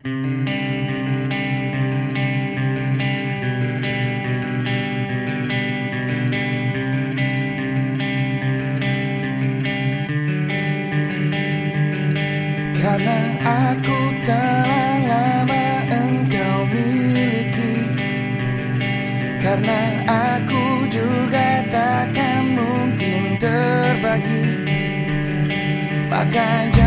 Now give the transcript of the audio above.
Karena aku telah lama engkau miliki. Karena aku juga takkan mungkin terbagi. Maka